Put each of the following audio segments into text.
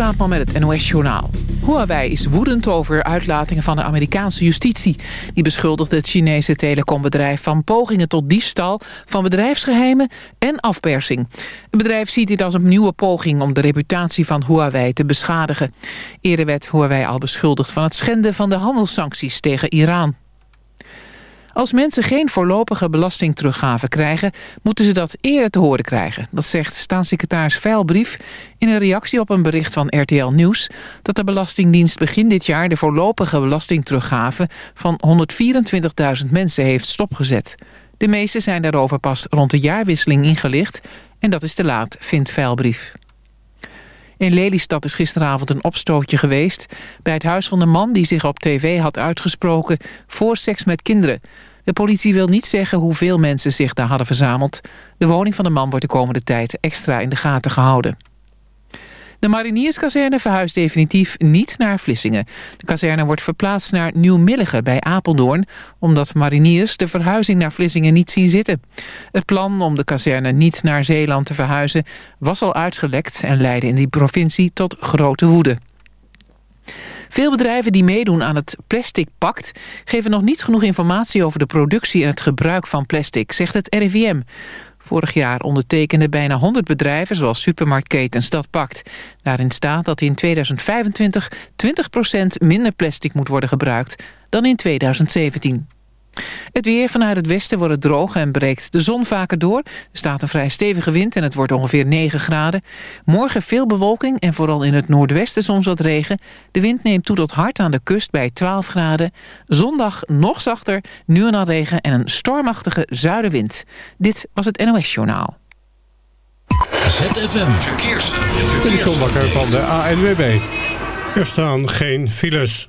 Straatman met het NOS-journaal. Huawei is woedend over uitlatingen van de Amerikaanse justitie. Die beschuldigt het Chinese telecombedrijf van pogingen tot diefstal... van bedrijfsgeheimen en afpersing. Het bedrijf ziet dit als een nieuwe poging om de reputatie van Huawei te beschadigen. Eerder werd Huawei al beschuldigd van het schenden van de handelssancties tegen Iran. Als mensen geen voorlopige belastingteruggave krijgen... moeten ze dat eerder te horen krijgen. Dat zegt staatssecretaris Veilbrief in een reactie op een bericht van RTL Nieuws... dat de Belastingdienst begin dit jaar de voorlopige belastingteruggave... van 124.000 mensen heeft stopgezet. De meeste zijn daarover pas rond de jaarwisseling ingelicht... en dat is te laat, vindt Veilbrief. In Lelystad is gisteravond een opstootje geweest... bij het huis van de man die zich op tv had uitgesproken... voor seks met kinderen. De politie wil niet zeggen hoeveel mensen zich daar hadden verzameld. De woning van de man wordt de komende tijd extra in de gaten gehouden. De marinierskazerne verhuist definitief niet naar Vlissingen. De kazerne wordt verplaatst naar Nieuw-Milligen bij Apeldoorn... omdat mariniers de verhuizing naar Vlissingen niet zien zitten. Het plan om de kazerne niet naar Zeeland te verhuizen... was al uitgelekt en leidde in die provincie tot grote woede. Veel bedrijven die meedoen aan het Plastic Pact... geven nog niet genoeg informatie over de productie en het gebruik van plastic, zegt het RIVM. Vorig jaar ondertekenden bijna 100 bedrijven, zoals supermarktketens, dat pact. Daarin staat dat in 2025 20% minder plastic moet worden gebruikt dan in 2017. Het weer vanuit het westen wordt droog en breekt de zon vaker door. Er staat een vrij stevige wind en het wordt ongeveer 9 graden. Morgen veel bewolking en vooral in het noordwesten soms wat regen. De wind neemt toe tot hard aan de kust bij 12 graden. Zondag nog zachter, nu en dan regen en een stormachtige zuidenwind. Dit was het NOS Journaal. ZFM Verkeers. De van de ANWB. Er staan geen files.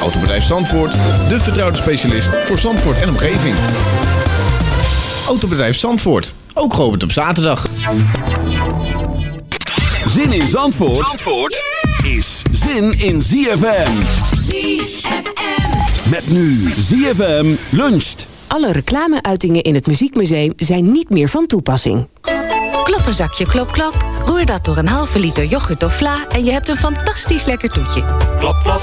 Autobedrijf Zandvoort, de vertrouwde specialist voor Zandvoort en omgeving. Autobedrijf Zandvoort, ook geopend op zaterdag. Zin in Zandvoort, Zandvoort is zin in ZFM. ZFM. Met nu ZFM luncht. Alle reclameuitingen in het Muziekmuseum zijn niet meer van toepassing. Klop een zakje klop klop, roer dat door een halve liter yoghurt of vla... en je hebt een fantastisch lekker toetje. Klop, klop,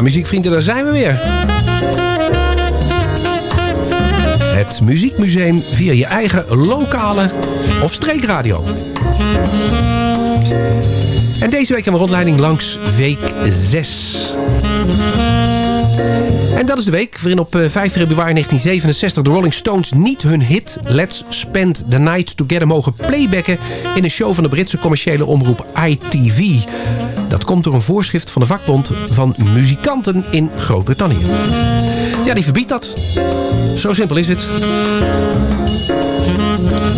Ja, muziekvrienden, daar zijn we weer. Het Muziekmuseum via je eigen lokale of streekradio. En deze week we rondleiding langs week 6. En dat is de week waarin op eh, 5 februari 1967 de Rolling Stones niet hun hit Let's Spend the Night Together mogen playbacken in een show van de Britse commerciële omroep ITV. Komt door een voorschrift van de vakbond van muzikanten in Groot-Brittannië. Ja, die verbiedt dat. Zo simpel is het.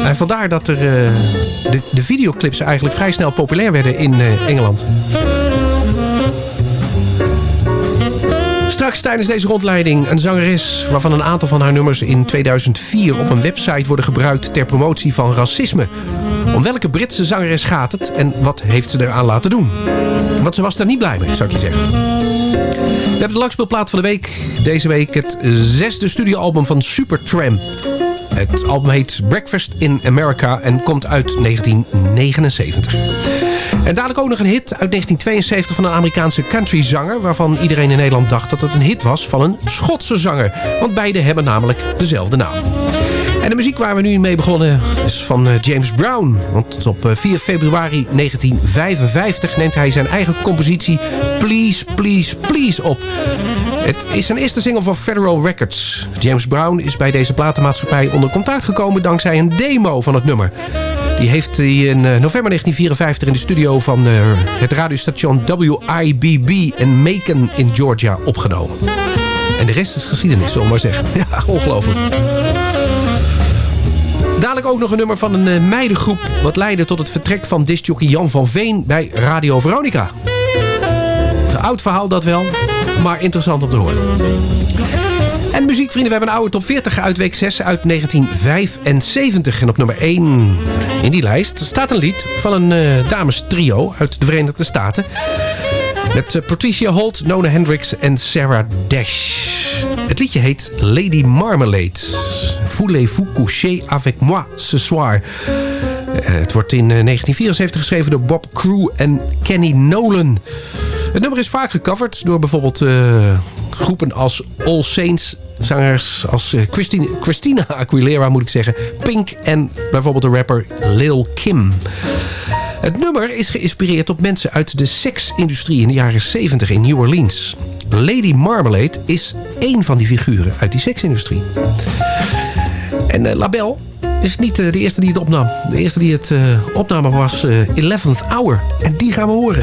En vandaar dat er, eh, de, de videoclips eigenlijk vrij snel populair werden in eh, Engeland. Straks tijdens deze rondleiding een zangeres... waarvan een aantal van haar nummers in 2004 op een website worden gebruikt... ter promotie van racisme. Om welke Britse zangeres gaat het en wat heeft ze eraan laten doen? Want ze was er niet blij mee, zou ik je zeggen. We hebben de langspeelplaat van de week. Deze week het zesde studioalbum van Supertramp. Het album heet Breakfast in America en komt uit 1979. En dadelijk ook nog een hit uit 1972 van een Amerikaanse countryzanger... waarvan iedereen in Nederland dacht dat het een hit was van een Schotse zanger. Want beide hebben namelijk dezelfde naam. En de muziek waar we nu mee begonnen is van eh, James Brown. Want op eh, 4 februari 1955 neemt hij zijn eigen compositie Please, Please, Please op. Het is zijn eerste single voor Federal Records. James Brown is bij deze platenmaatschappij onder contact gekomen dankzij een demo van het nummer. Die heeft hij in eh, november 1954 in de studio van eh, het radiostation WIBB in Macon in Georgia opgenomen. En de rest is geschiedenis, zullen we maar zeggen. Ja, ongelooflijk. Dadelijk ook nog een nummer van een eh, meidengroep... wat leidde tot het vertrek van discjockey Jan van Veen bij Radio Veronica. Een oud verhaal dat wel, maar interessant om te horen. En muziekvrienden, we hebben een oude top 40 uit week 6 uit 1975. En op nummer 1 in die lijst staat een lied van een uh, dames trio uit de Verenigde Staten. Met uh, Patricia Holt, Nona Hendricks en Sarah Dash. Het liedje heet Lady Marmalade. Voulez-vous coucher avec moi ce soir? Uh, het wordt in 1974 geschreven door Bob Crew en Kenny Nolan. Het nummer is vaak gecoverd door bijvoorbeeld groepen als All Saints, zangers als Christine, Christina Aguilera moet ik zeggen, Pink en bijvoorbeeld de rapper Lil Kim. Het nummer is geïnspireerd op mensen uit de seksindustrie in de jaren 70 in New Orleans. Lady Marmalade is één van die figuren uit die seksindustrie. En uh, Label is niet uh, de eerste die het opnam. De eerste die het uh, opnam was 11th Hour. En die gaan we horen.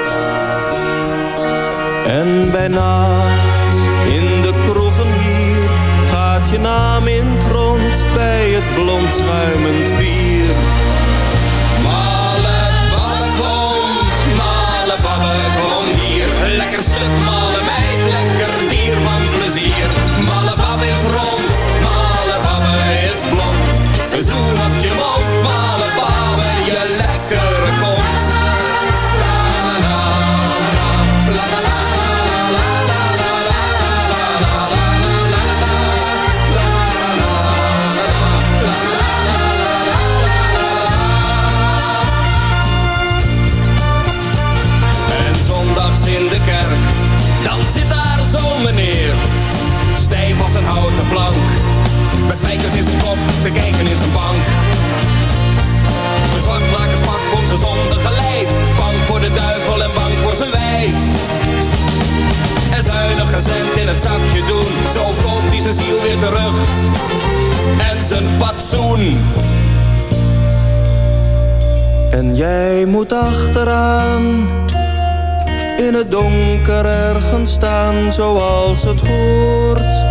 En bij nacht in de kroegen hier gaat je naam in rond bij het blond schuimend bier. En jij moet achteraan in het donker ergens staan zoals het hoort.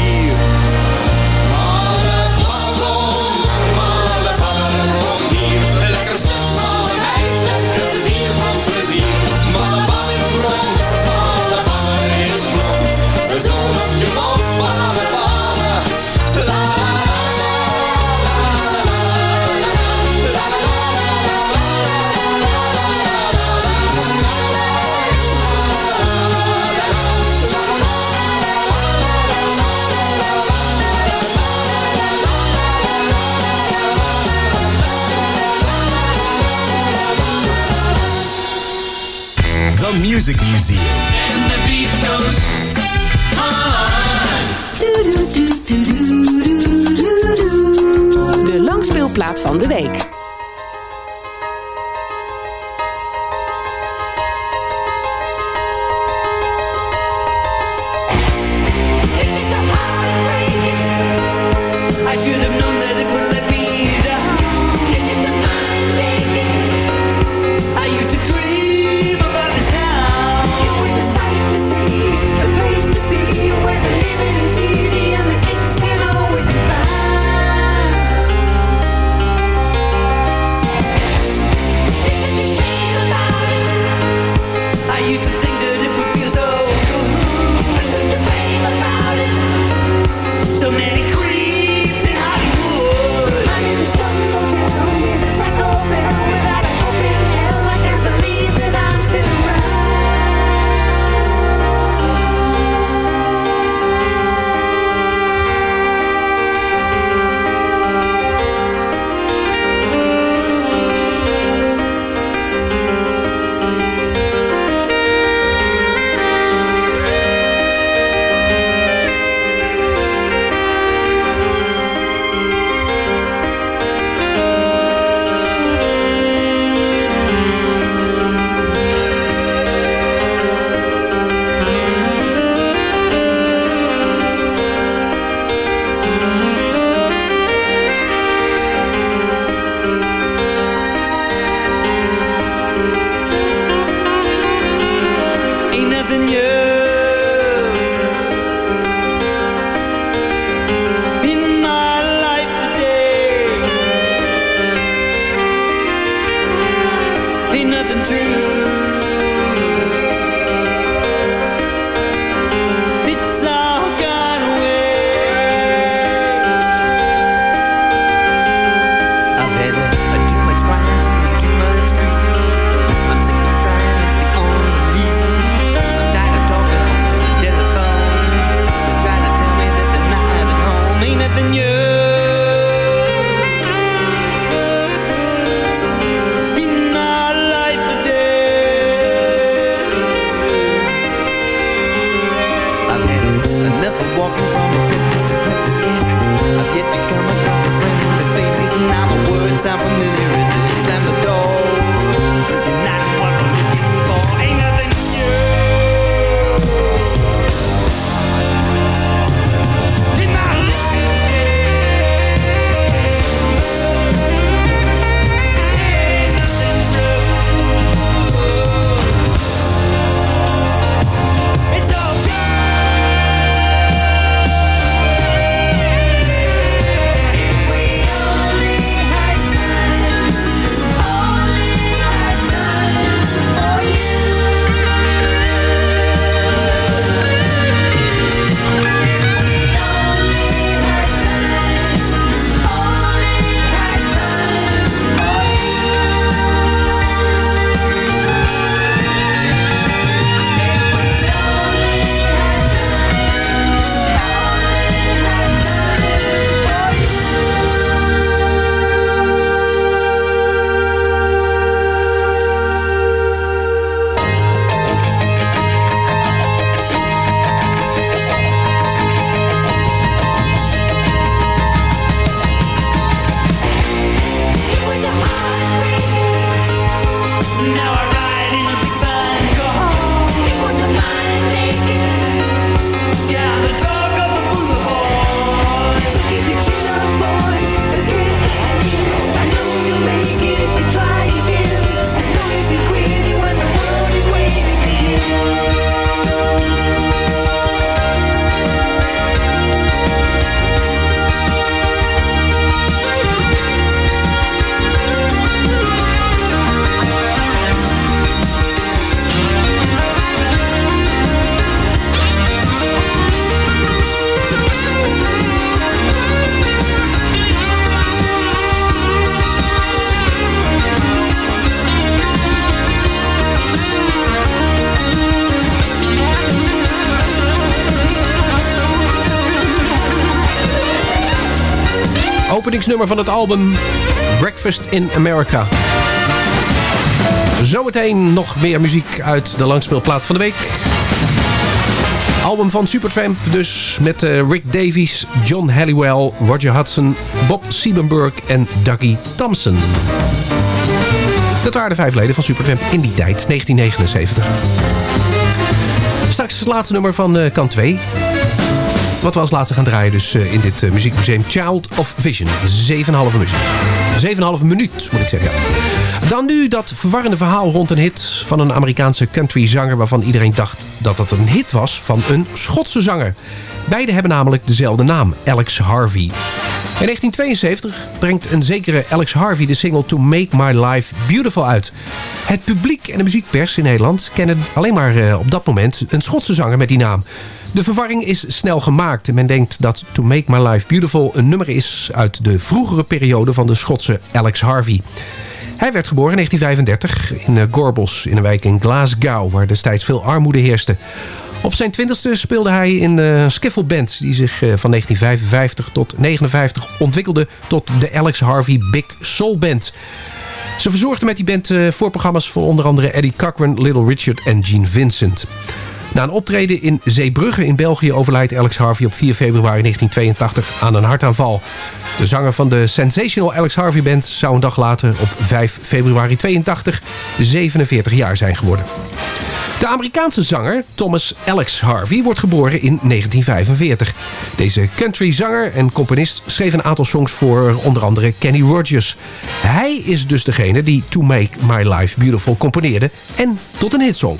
Music Museum. And the beat goes on. De langspeelplaat van de week. openingsnummer van het album Breakfast in America. Zometeen nog meer muziek uit de langspeelplaat van de week. Album van Supertramp, dus met eh, Rick Davies, John Halliwell, Roger Hudson, Bob Siebenberg en Dougie Thompson. Dat waren de vijf leden van Supertramp in die tijd, 1979. Straks het laatste nummer van eh, kant 2. Wat we als laatste gaan draaien dus uh, in dit uh, muziekmuseum Child of Vision. 7,5 muziek. 7,5 minuut moet ik zeggen. Dan nu dat verwarrende verhaal rond een hit van een Amerikaanse countryzanger... waarvan iedereen dacht dat het een hit was van een Schotse zanger. Beide hebben namelijk dezelfde naam, Alex Harvey. In 1972 brengt een zekere Alex Harvey de single To Make My Life Beautiful uit. Het publiek en de muziekpers in Nederland kennen alleen maar uh, op dat moment een Schotse zanger met die naam. De verwarring is snel gemaakt en men denkt dat To Make My Life Beautiful een nummer is uit de vroegere periode van de Schotse Alex Harvey. Hij werd geboren in 1935 in Gorbos, in een wijk in Glasgow, waar destijds veel armoede heerste. Op zijn twintigste speelde hij in een skiffle band die zich van 1955 tot 1959 ontwikkelde tot de Alex Harvey Big Soul Band. Ze verzorgden met die band voorprogramma's voor onder andere Eddie Cochran, Little Richard en Gene Vincent. Na een optreden in Zeebrugge in België overlijdt Alex Harvey op 4 februari 1982 aan een hartaanval. De zanger van de Sensational Alex Harvey Band zou een dag later op 5 februari 82 47 jaar zijn geworden. De Amerikaanse zanger Thomas Alex Harvey wordt geboren in 1945. Deze countryzanger en componist schreef een aantal songs voor onder andere Kenny Rogers. Hij is dus degene die To Make My Life Beautiful componeerde en tot een hitsong.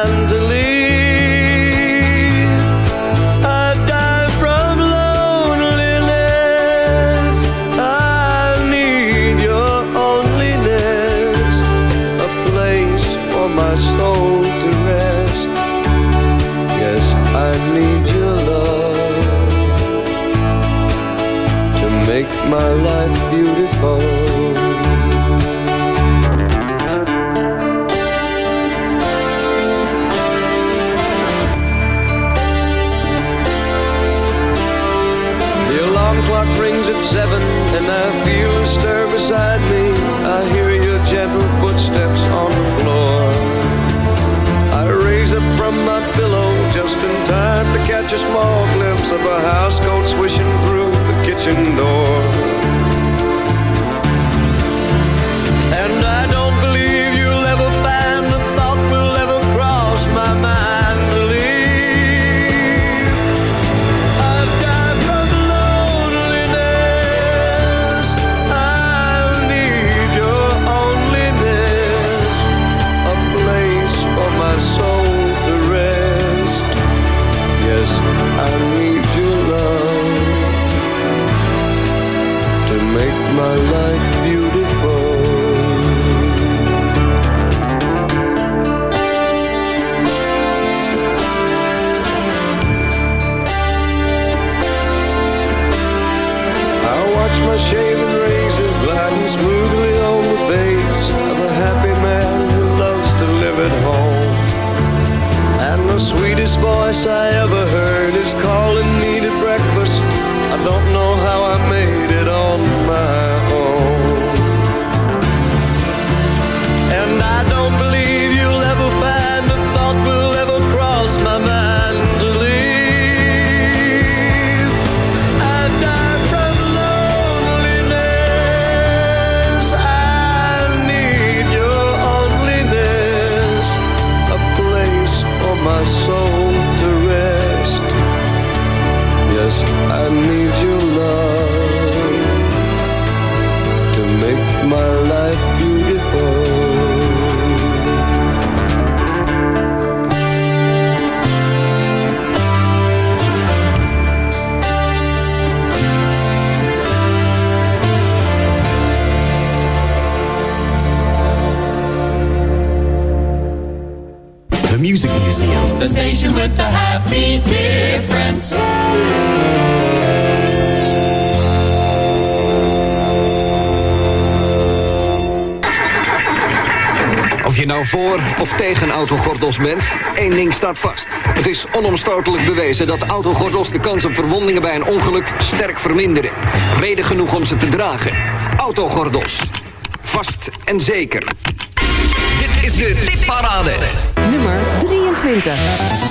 my life beautiful. The alarm clock rings at seven and I feel a stir beside me. I hear your gentle footsteps on the floor. I raise up from my pillow just in time to catch a small glimpse of a housecoat swishing through the kitchen door. my life Nou voor of tegen autogordels bent, één ding staat vast. Het is onomstotelijk bewezen dat autogordels de kans op verwondingen bij een ongeluk sterk verminderen. Reden genoeg om ze te dragen. Autogordels. Vast en zeker. Dit is de tipparade. Nummer 23.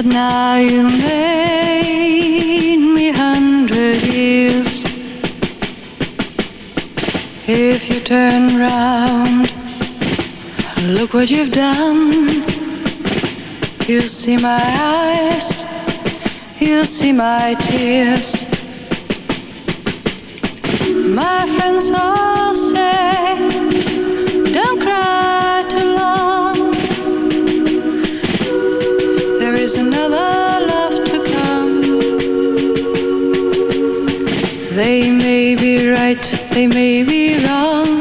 But now you made me hundred years. If you turn round, look what you've done. You see my eyes, you see my tears. My friends are. they may be wrong,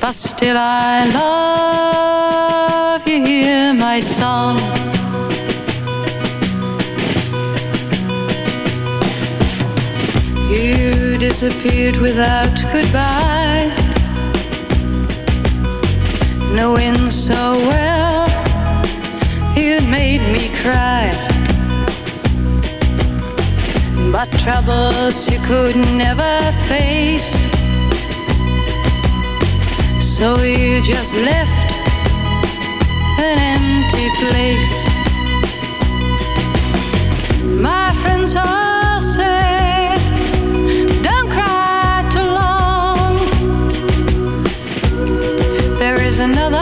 but still I love you. Hear my song. You disappeared without goodbye, knowing so well you'd made me cry. Troubles you could never face. So you just left an empty place. My friends all say, Don't cry too long. There is another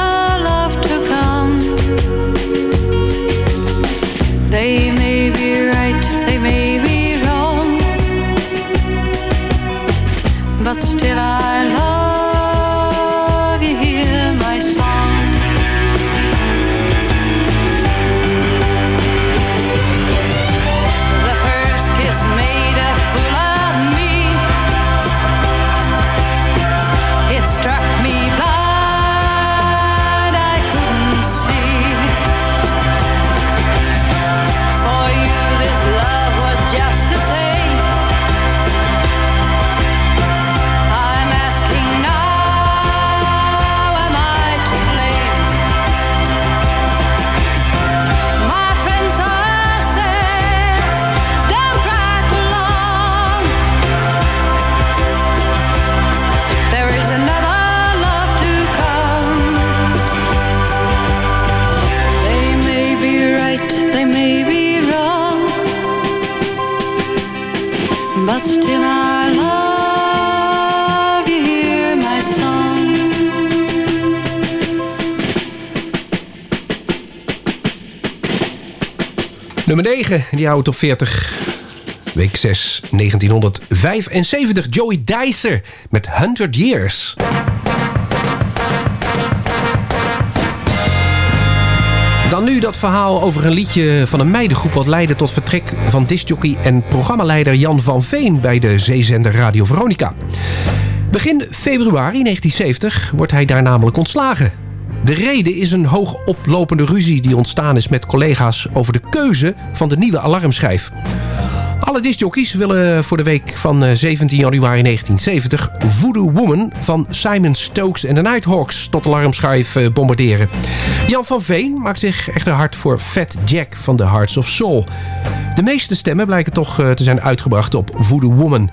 Nummer 9, die houdt op 40. Week 6, 1975. Joey Dicer met 100 Years. Dan nu dat verhaal over een liedje van een meidengroep... wat leidde tot vertrek van discjockey en programmaleider Jan van Veen... bij de zeezender Radio Veronica. Begin februari 1970 wordt hij daar namelijk ontslagen. De reden is een hoog oplopende ruzie die ontstaan is met collega's... over de keuze van de nieuwe alarmschijf. Alle discjockeys willen voor de week van eh, 17 januari 1970 Voodoo Woman van Simon Stokes en de Nighthawks tot alarmschijf eh, bombarderen. Jan van Veen maakt zich echter hard voor Fat Jack van The Hearts of Soul. De meeste stemmen blijken toch eh, te zijn uitgebracht op Voodoo Woman.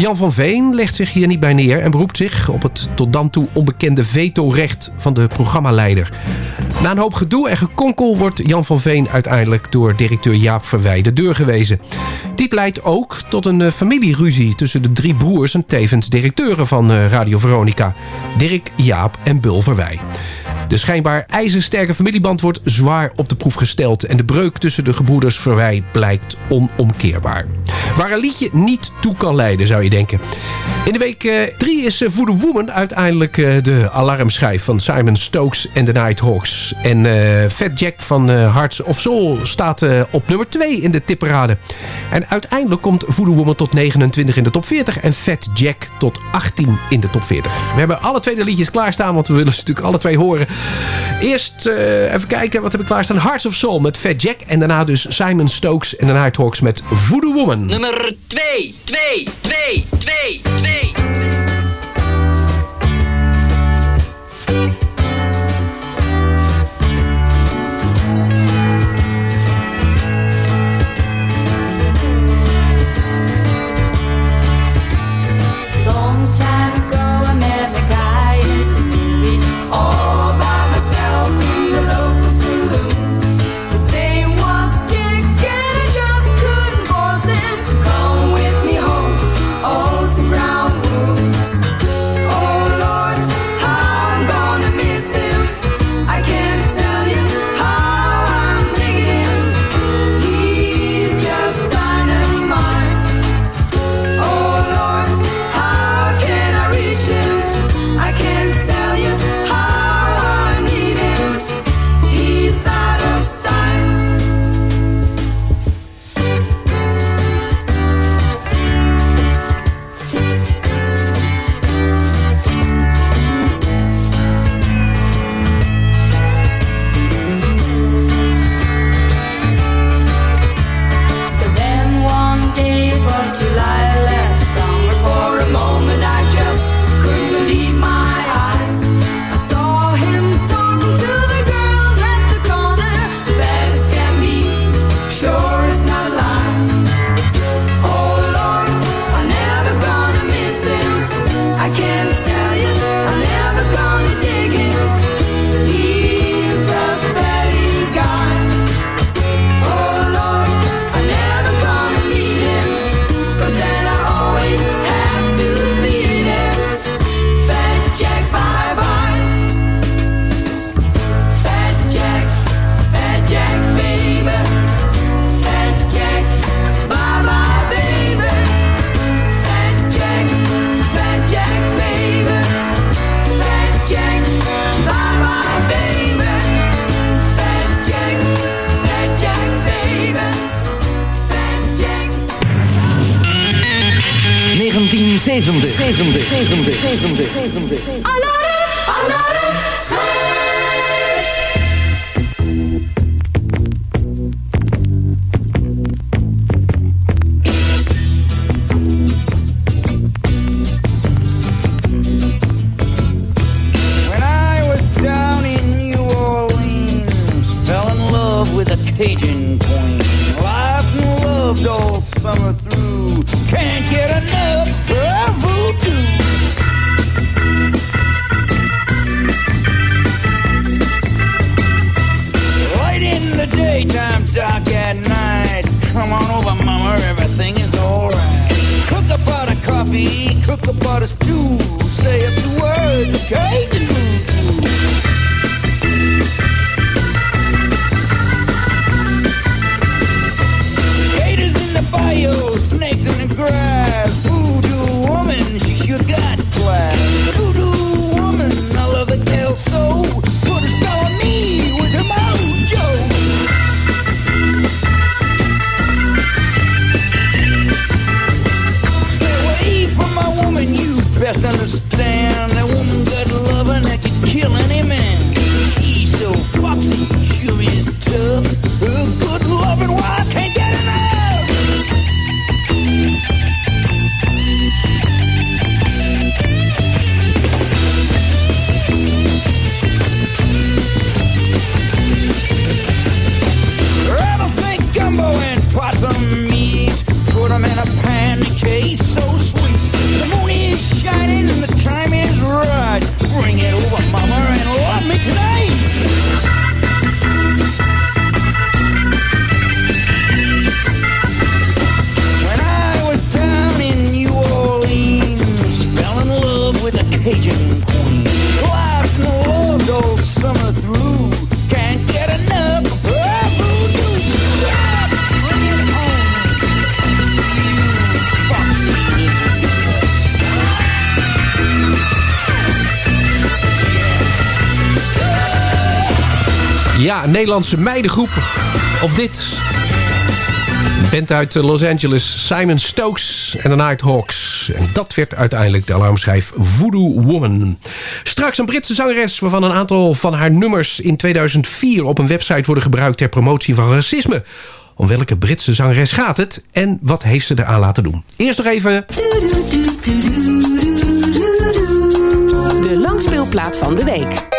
Jan van Veen legt zich hier niet bij neer en beroept zich op het tot dan toe onbekende vetorecht van de programmaleider. Na een hoop gedoe en gekonkel wordt Jan van Veen uiteindelijk door directeur Jaap Verwij de deur gewezen. Dit leidt ook tot een eh, familieruzie tussen de drie broers en tevens directeuren van eh, Radio Veronica. Dirk, Jaap en Bul Verwij. De schijnbaar ijzersterke familieband wordt zwaar op de proef gesteld... en de breuk tussen de gebroeders Verwij blijkt onomkeerbaar. Waar een liedje niet toe kan leiden, zou je denken. In de week 3 is eh, Voodoo Woman uiteindelijk eh, de alarmschijf van Simon Stokes en de Nighthawks. En eh, Fat Jack van eh, Hearts of Soul staat eh, op nummer 2 in de tipperade. En uiteindelijk komt Voodoo Woman tot 29 in de top 40 en Fat Jack tot 18 in de top 40. We hebben alle twee de liedjes klaarstaan, want we willen ze natuurlijk alle twee horen. Eerst eh, even kijken, wat heb ik klaarstaan? Hearts of Soul met Fat Jack en daarna dus Simon Stokes en de Nighthawks met Voodoo Woman. Nummer 2, 2, 2, 2, 2. Long time Nederlandse meidengroep. Of dit. Bent uit eh, Los Angeles, Simon Stokes en de Nighthawks. En dat werd uiteindelijk de alarmschijf Voodoo Woman. Straks een Britse zangeres waarvan een aantal van haar nummers in 2004 op een website worden gebruikt ter promotie van racisme. Om welke Britse zangeres gaat het en wat heeft ze eraan laten doen? Eerst nog even... De langspeelplaat van de week.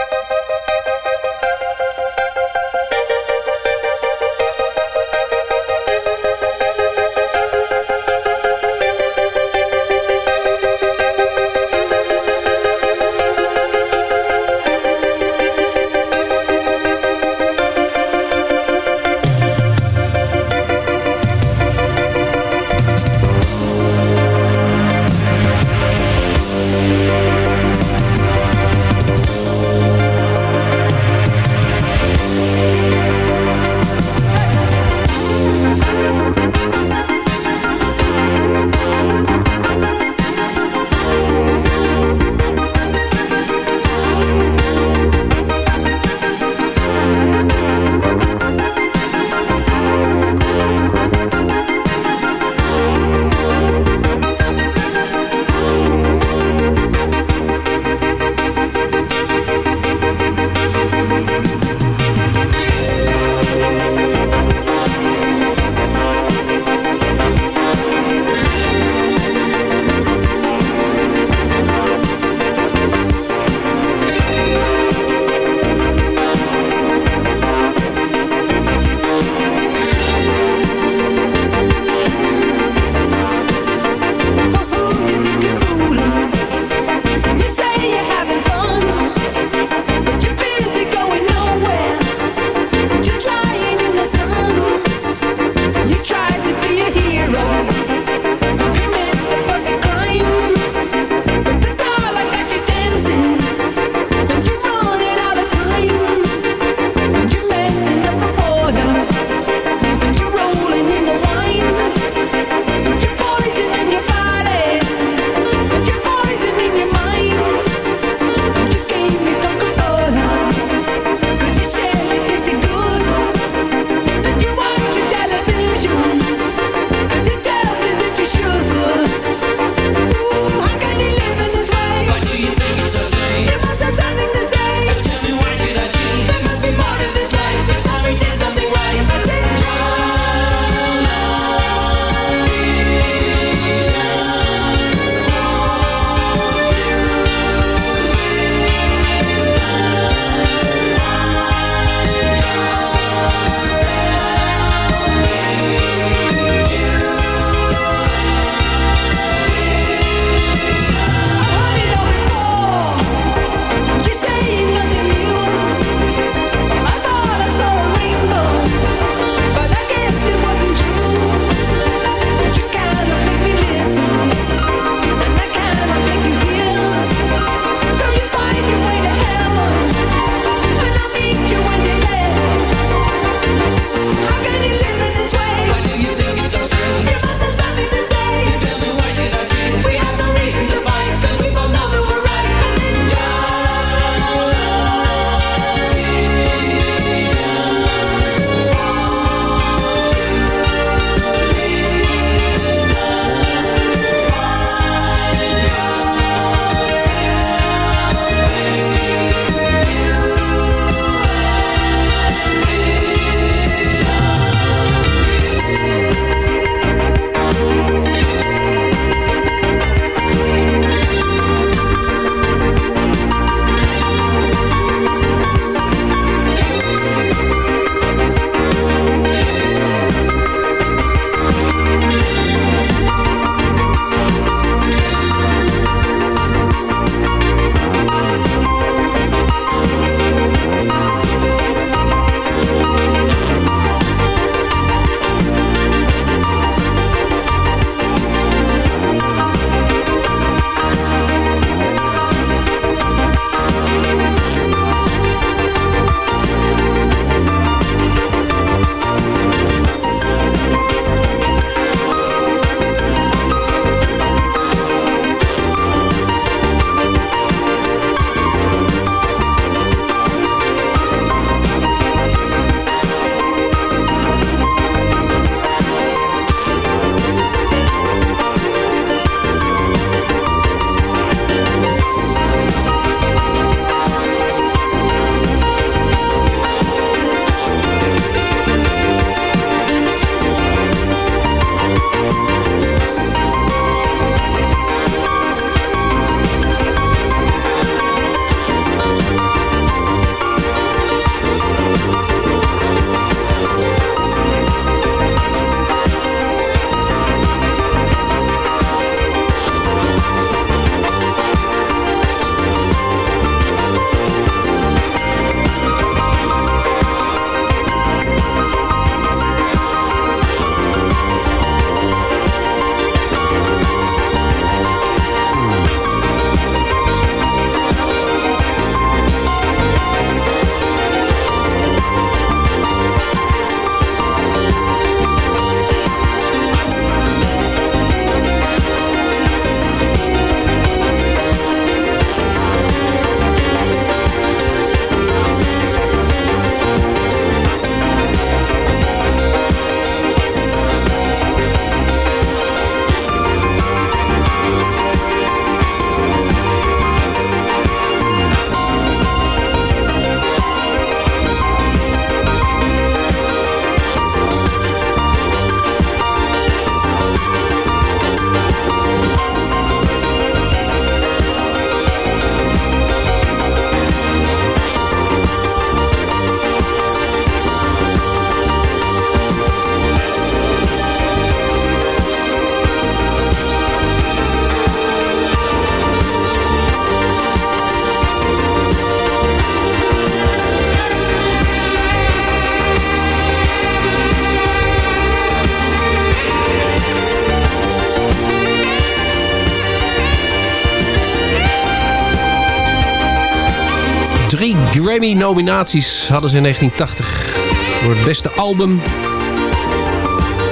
Grammy-nominaties hadden ze in 1980 voor het beste album.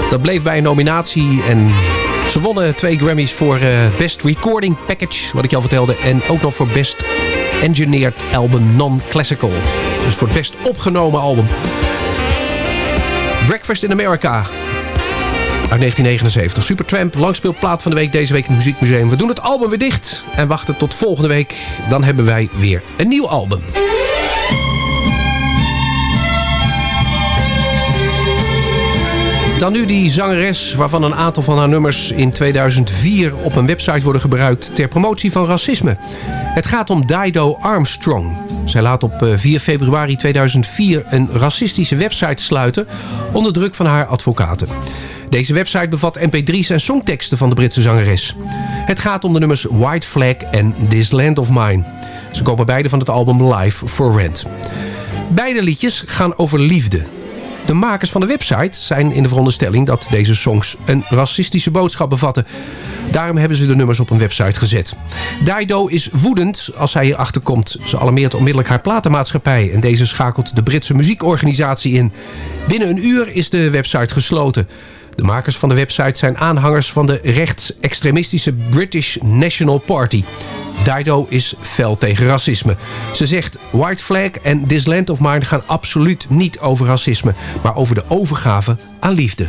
Dat bleef bij een nominatie en ze wonnen twee Grammys voor eh, Best Recording Package, wat ik al vertelde. En ook nog voor Best Engineered Album Non-Classical. Dus voor het best opgenomen album. Breakfast in America uit 1979. Supertramp, langspeelplaat van de week deze week in het Muziekmuseum. We doen het album weer dicht en wachten tot volgende week. Dan hebben wij weer een nieuw album. Dan nu die zangeres waarvan een aantal van haar nummers in 2004 op een website worden gebruikt ter promotie van racisme. Het gaat om Dido Armstrong. Zij laat op eh, 4 februari 2004 een racistische website sluiten onder druk van haar advocaten. Deze website bevat mp3's en songteksten van de Britse zangeres. Het gaat om de nummers White Flag en This Land of Mine. Ze komen beide van het album Live for Rent. Beide liedjes gaan over liefde. De makers van de website zijn in de veronderstelling dat deze songs een racistische boodschap bevatten. Daarom hebben ze de nummers op een website gezet. Dido is woedend als hij hierachter komt. Ze alarmeert onmiddellijk haar platenmaatschappij en deze schakelt de Britse muziekorganisatie in. Binnen een uur is de website gesloten. De makers van de website zijn aanhangers van de rechtsextremistische British National Party. Dido is fel tegen racisme. Ze zegt White Flag en This Land of Mine gaan absoluut niet over racisme... maar over de overgave aan liefde.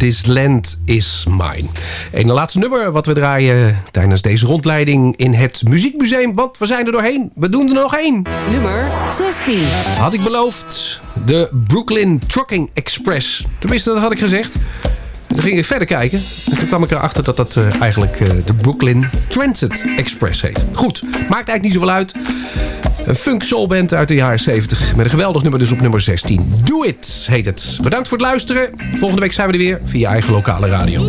This Land Is Mine. En de laatste nummer wat we draaien tijdens deze rondleiding in het Muziekmuseum. Want we zijn er doorheen. We doen er nog één. Nummer 16. Had ik beloofd. De Brooklyn Trucking Express. Tenminste, dat had ik gezegd. En toen ging ik verder kijken. En toen kwam ik erachter dat dat eh, eigenlijk eh, de Brooklyn Transit Express heet. Goed, maakt eigenlijk niet zoveel uit. Een funk soul band uit de jaren 70. Met een geweldig nummer dus op nummer 16. Do It heet het. Bedankt voor het luisteren. Volgende week zijn we er weer via eigen lokale radio.